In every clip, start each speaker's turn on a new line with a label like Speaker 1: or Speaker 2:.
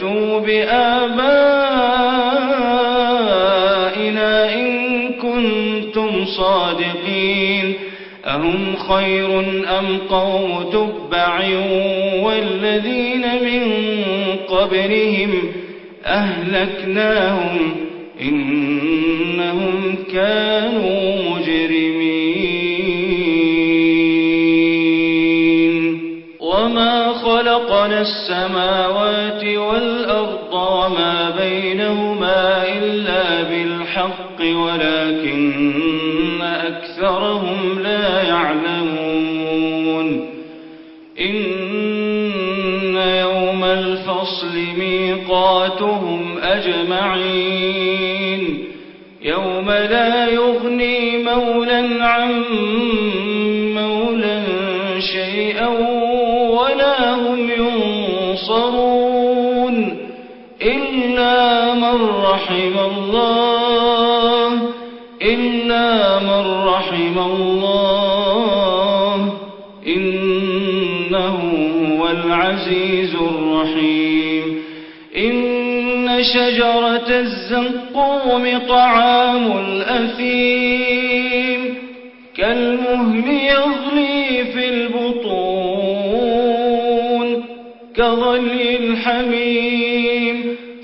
Speaker 1: فأتوا بآبائنا إن كنتم صادقين أهم خير أم قوم تبع والذين من قبلهم أهلكناهم إنهم كانوا مجرمين خلقنا السماوات والأرض وما بينهما إلا بالحق ولكن أكثرهم لا يعلمون. إن يوم الفصل ميقاتهم أجمعين. يوم لا يغني مولا عن مولا شيئا من رحم الله. إلا من رحم الله. إنه هو العزيز الرحيم. إن شجرة الزقوم طعام الأثيم. كالمهل يغلي في البطون. كغلي الحميم.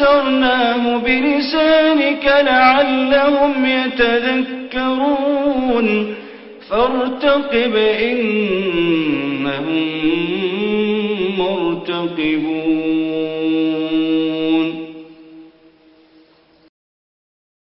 Speaker 1: يسرناه بلسانك لعلهم يتذكرون. فارتقب إنهم مرتقبون.